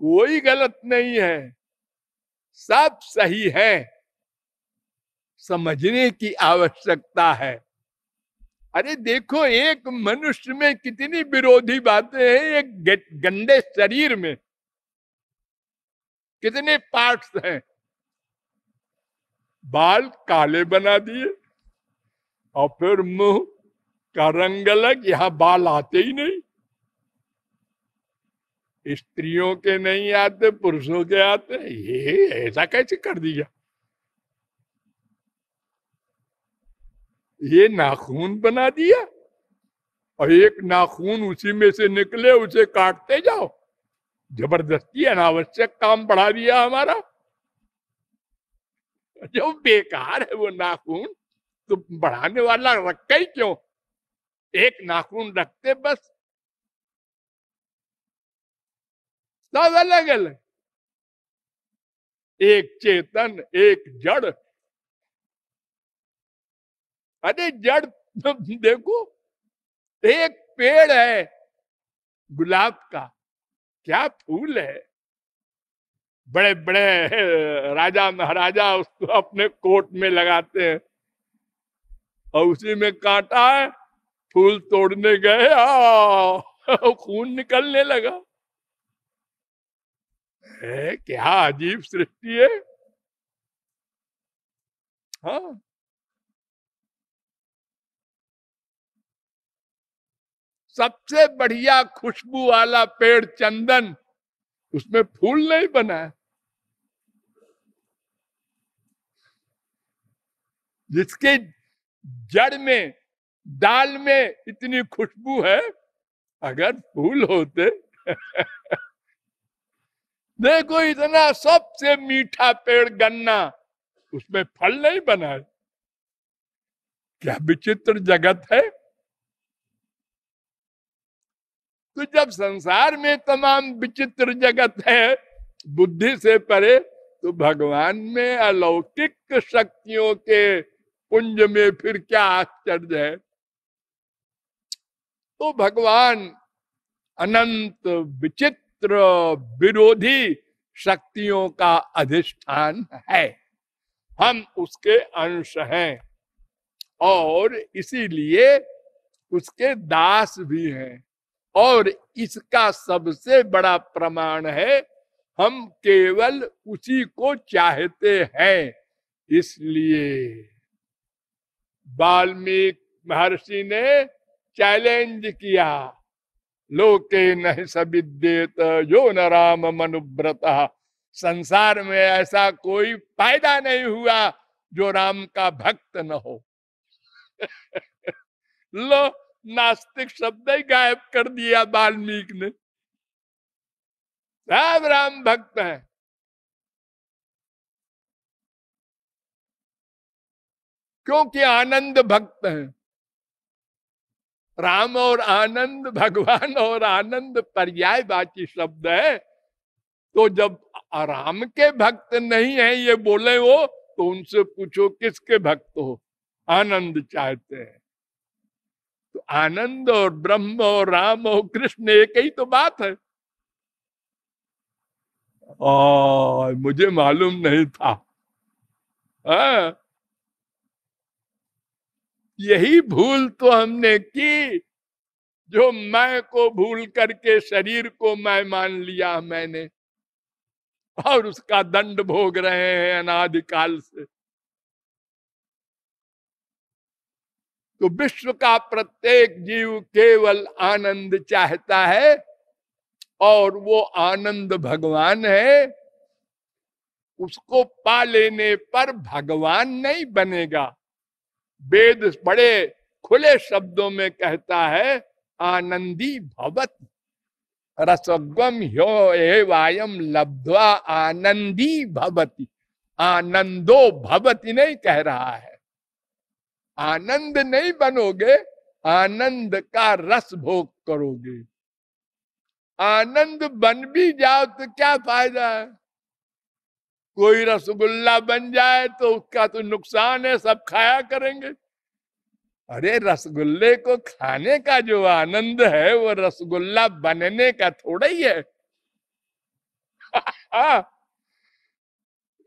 कोई गलत नहीं है। सब सही है। समझने की आवश्यकता है। अरे देखो, एक मनुष्य में कितनी विरोधी बातें हैं एक गंदे शरीर में। कितने पार्ट्स हैं। बाल काले बना दिए। और फिर मुँह का रंग अलग, यहाँ बाल आते ही नहीं। स्त्रियों के नहीं आते, पुरुषों के आते, ये ऐसा कैसे कर दिया? ये नाखून बना दिया और एक नाखून उसी में से निकले, उसे काटते जाओ। ज़बरदस्ती, अनावश्यक काम बढ़ा दिया हमारा। जो बेकार है वो नाखून। तो बढ़ाने वाला रखा ही क्यों? एक नाखून रखते बस। सब अलग अलग एक चेतन, एक जड़। अरे जड़ तो देखो, एक पेड़ है, गुलाब का। क्या फूल है। बड़े बड़े राजा, महाराजा उसको अपने कोट में लगाते हैं। और उसी में काटा फूल तोड़ने गए खून निकलने लगा। है क्या अजीब सृष्टि है। हाँ। सबसे बढ़िया खुशबू वाला पेड़ चंदन, उसमें फूल नहीं बना है। जिसके जड़ में, दाल में इतनी खुशबू है, अगर फूल होते। देखो इतना सबसे मीठा पेड़ गन्ना, उसमें फल नहीं बना है। क्या विचित्र जगत है? तो जब संसार में तमाम विचित्र जगत है, बुद्धि से परे तो भगवान में अलौकिक शक्तियों के पुंज में फिर क्या आश्चर्य है? तो भगवान अनंत विचित्र विरोधी शक्तियों का अधिष्ठान है। हम उसके अंश हैं और इसीलिए उसके दास भी हैं और इसका सबसे बड़ा प्रमाण है, हम केवल उसी को चाहते हैं, इसलिए वाल्मीकि महर्षि ने चैलेंज किया। लोके नहीं सविद्येत जो न राम मनुव्रत। संसार में ऐसा कोई फ़ायदा नहीं हुआ जो राम का भक्त न हो। लो, नास्तिक शब्द ही गायब कर दिया वाल्मीकि ने। सब राम भक्त हैं। क्योंकि आनंद भक्त हैं। राम और आनंद भगवान और आनंद पर्यायवाची शब्द है। तो जब राम के भक्त नहीं है ये बोले वो तो उनसे पूछो किसके भक्त हो? आनंद चाहते हैं। तो आनंद और ब्रह्म और राम और कृष्ण एक ही तो बात है। आ, मुझे मालूम नहीं था। आ, हाँ। यही भूल तो हमने की, जो मैं को भूल करके शरीर को मैं मान लिया मैंने। और उसका दंड भोग रहे हैं अनादिकाल से। तो विश्व का प्रत्येक जीव केवल आनंद चाहता है, और वो आनंद भगवान है। उसको पा लेने पर भगवान नहीं बनेगा। वेद बड़े खुले शब्दों में कहता है, आनंदी भवत। रसगम ह्यो वायम लब्धवा आनंदी भवती। आनंदो भवती नहीं कह रहा है। आनंद नहीं बनोगे, आनंद का रस भोग करोगे। आनंद बन भी जाओ तो क्या फ़ायदा है? कोई रसगुल्ला बन जाए तो उसका तो नुकसान है, सब खाया करेंगे। अरे रसगुल्ले को खाने का जो आनंद है, वो रसगुल्ला बनने का थोड़ा ही है।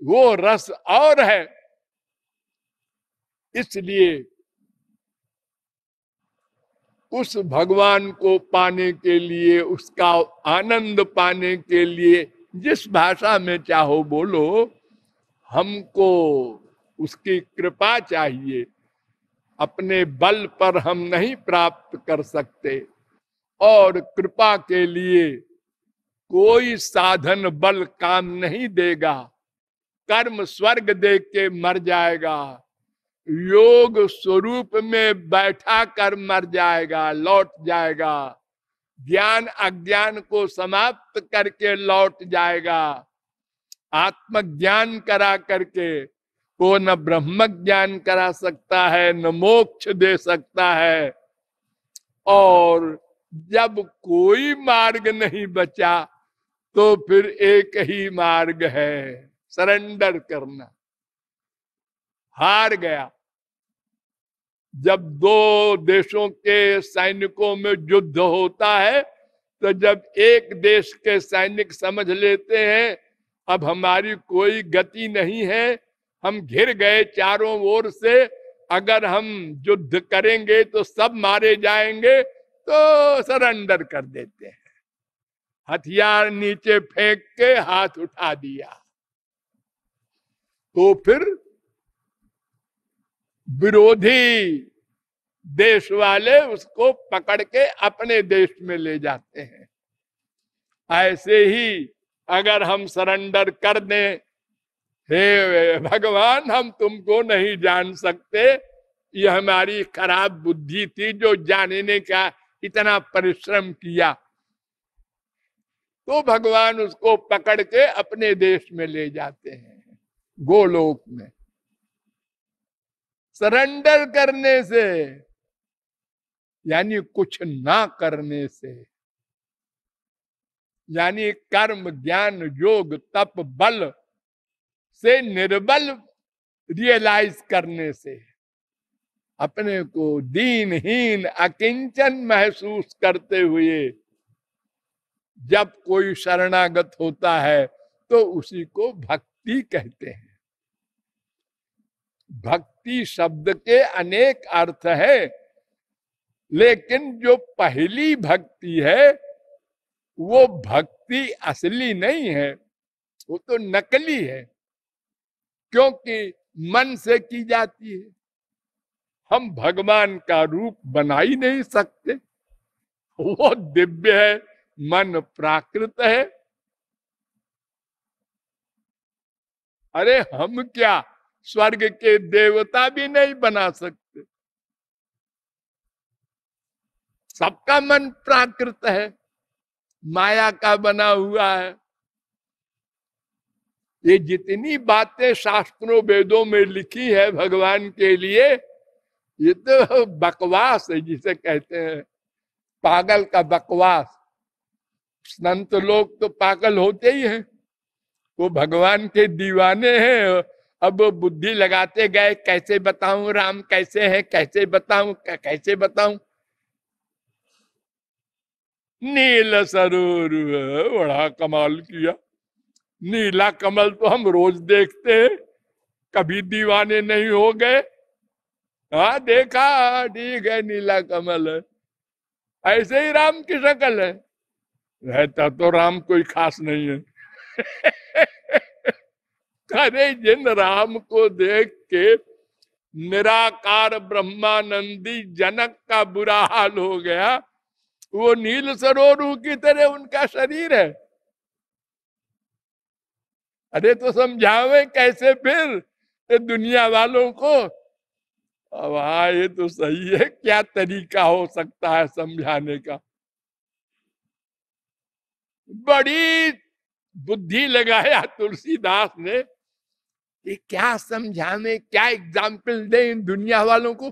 वो रस और है। इसलिए उस भगवान को पाने के लिए, उसका आनंद पाने के लिए जिस भाषा में चाहो बोलो, हमको उसकी कृपा चाहिए। अपने बल पर हम नहीं प्राप्त कर सकते। और कृपा के लिए कोई साधन बल काम नहीं देगा। कर्म स्वर्ग देख के मर जाएगा। योग स्वरूप में बैठा कर मर जाएगा, लौट जाएगा। ज्ञान अज्ञान को समाप्त करके लौट जाएगा। आत्मज्ञान करा करके को न ब्रह्म ज्ञान करा सकता है, न मोक्ष दे सकता है। और जब कोई मार्ग नहीं बचा तो फिर एक ही मार्ग है, सरेंडर करना। हार गया। जब दो देशों के सैनिकों में युद्ध होता है तो जब एक देश के सैनिक समझ लेते हैं, अब हमारी कोई गति नहीं है, हम घिर गए चारों ओर से, अगर हम युद्ध करेंगे तो सब मारे जाएँगे तो सरेंडर कर देते हैं। हथियार नीचे फेंक के हाथ उठा दिया। तो फिर विरोधी देश वाले उसको पकड़ के अपने देश में ले जाते हैं। ऐसे ही अगर हम सरेंडर कर दें, हे भगवान, हम तुमको नहीं जान सकते। ये हमारी खराब बुद्धि थी जो जानने का इतना परिश्रम किया। तो भगवान उसको पकड़ के अपने देश में ले जाते हैं, गोलोक में। सरेंडर करने से, यानी कुछ ना करने से, यानी कर्म, ज्ञान, योग, तप, बल से निर्बल रियलाइज़ करने से, अपने को दीनहीन, अकिंचन महसूस करते हुए, जब कोई शरणागत होता है तो उसी को भक्ति कहते हैं। भक्ति शब्द के अनेक अर्थ है। लेकिन जो पहली भक्ति है, वो भक्ति असली नहीं है, वो तो नकली है, क्योंकि मन से की जाती है। हम भगवान का रूप बना ही नहीं सकते, वो दिव्य है, मन प्राकृत है। अरे हम क्या? स्वर्ग के देवता भी नहीं बना सकते। सबका मन प्राकृत है, माया का बना हुआ है। ये जितनी बातें शास्त्रों वेदों में लिखी है भगवान के लिए, ये तो बकवास है जिसे कहते हैं। पागल का बकवास। संत लोग तो पागल होते ही हैं। वो भगवान के दीवाने हैं अब बुद्धि लगाते गए, कैसे बताऊँ राम कैसे है, कैसे बताऊँ कैसे बताऊँ? नील सरूर बड़ा कमाल किया। नीला कमल तो हम रोज देखते हैं, कभी दीवाने नहीं हो गए। हाँ देखा ठीक है नीला कमल है। ऐसे ही राम की शक्ल है। रहता तो राम कोई खास नहीं है। अरे जिन राम को देख के। निराकार ब्रह्मानंदी जनक का बुरा हाल हो गया। वो नील सरोरू की तरह उनका शरीर है। अरे तो समझावे कैसे फिर दुनिया वालों को? अब हाँ ये तो सही है, क्या तरीका हो सकता है समझाने का? बड़ी बुद्धि लगाया तुलसीदास ने। कि क्या समझाने, क्या एग्ज़ाम्पल दे दुनिया वालों को?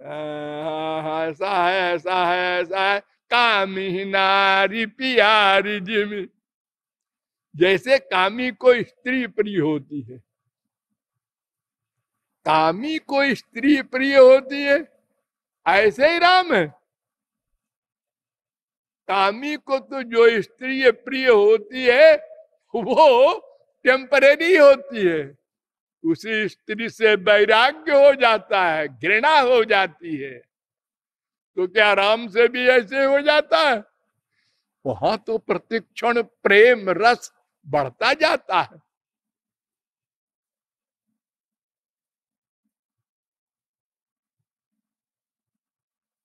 ऐसा है ऐसा है ऐसा है। कामी नारी प्यारी जिमी। जैसे कामी को स्त्री प्रिय होती है। कामी को स्त्री प्रिय होती है, ऐसे ही राम है। कामी को तो जो स्त्री प्रिय होती है, वो टेम्परेरी होती है। उसी स्त्री से वैराग्य हो जाता है, घृणा हो जाती है। तो क्या राम से भी ऐसे हो जाता है? वहाँ तो प्रतिक्षण प्रेम रस बढ़ता जाता है।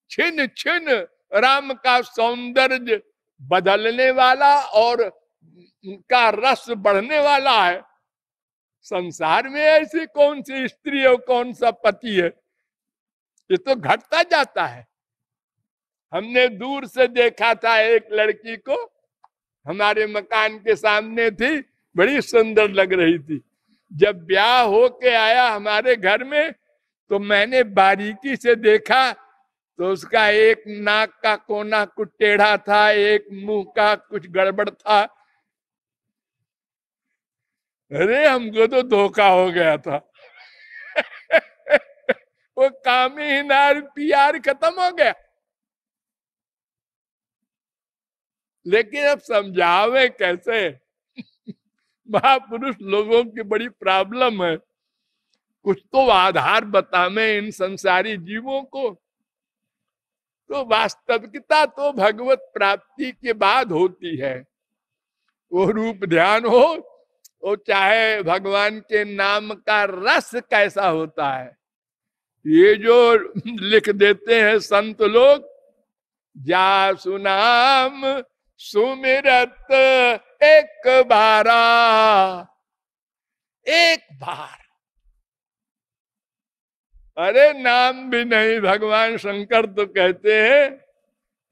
छिन छिन राम का सौंदर्य बदलने वाला और उनका रस बढ़ने वाला है। संसार में ऐसी कौन सी स्त्री और कौन सा पति है? ये तो घटता जाता है। हमने दूर से देखा था एक लड़की को, हमारे मकान के सामने थी, बड़ी सुंदर लग रही थी। जब ब्याह होके आया हमारे घर में तो मैंने बारीकी से देखा तो उसका एक नाक का कोना कुछ टेढ़ा था, एक मुँह का कुछ गड़बड़ था अरे, हमको तो धोखा हो गया था। वो काम नार पियार खत्म हो गया। लेकिन अब समझावे कैसे? महापुरुष लोगों की बड़ी प्रॉब्लम है। कुछ तो आधार बतावे इन संसारी जीवों को। तो वास्तविकता तो भगवत प्राप्ति के बाद होती है। वो रूप ध्यान हो वो चाहे भगवान के नाम का रस कैसा होता है। ये जो लिख देते हैं संत लोग जा सुनाम सुमिरत एक बारा, एक बार। अरे नाम भी नहीं, भगवान शंकर तो कहते हैं।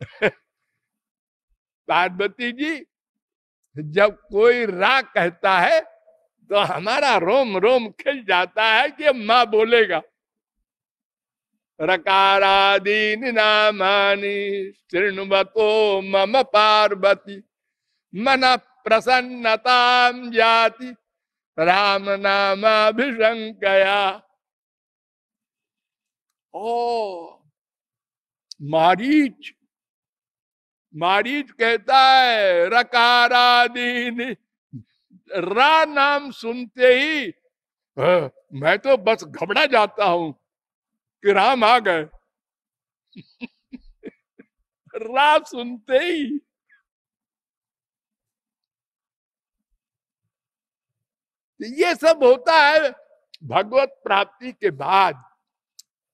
पार्वती जी जब कोई रा कहता है तो हमारा रोम रोम खिल जाता है कि माँ बोलेगा। रकारादीन नामानी शृणुवतो मम पार्वती, मन प्रसन्नता जाति, राम नामाभिशंकया ओ, मारीच। मारीच कहता है रकारादीन रा नाम सुनते ही आ, मैं तो बस घबरा जाता हूँ कि राम आ गए। रा सुनते ही। ये सब होता है भगवत प्राप्ति के बाद।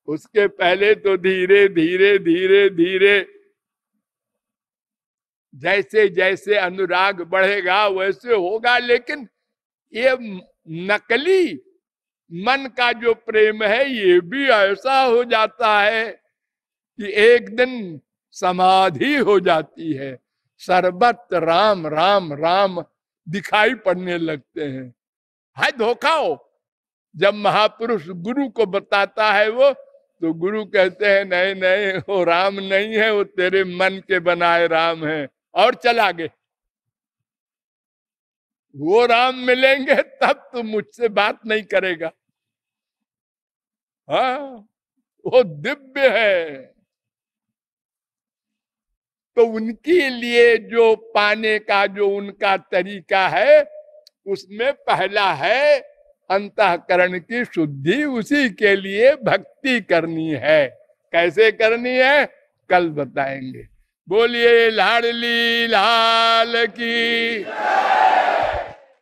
उसके पहले तो धीरे धीरे धीरे धीरे जैसे जैसे अनुराग बढ़ेगा, वैसे होगा। लेकिन ये नकली मन का जो प्रेम है, ये भी ऐसा हो जाता है कि एक दिन समाधि हो जाती है। सर्वत राम राम राम दिखाई पड़ने लगते हैं। है धोखा हो जब महापुरुष गुरु को बताता है वो तो गुरु कहते हैं, नहीं नहीं, वो राम नहीं है, वो तेरे मन के बनाए राम है। और चल आगे। वो राम मिलेंगे, तब तो मुझसे बात नहीं करेगा। हा, वो दिव्य है। तो उनके लिए जो पाने का, जो उनका तरीका है, उसमें पहला है, अंतकरण की शुद्धि, उसी के लिए भक्ति करनी है। कैसे करनी है? कल बताएँगे। बोलिए लाडली लाल की।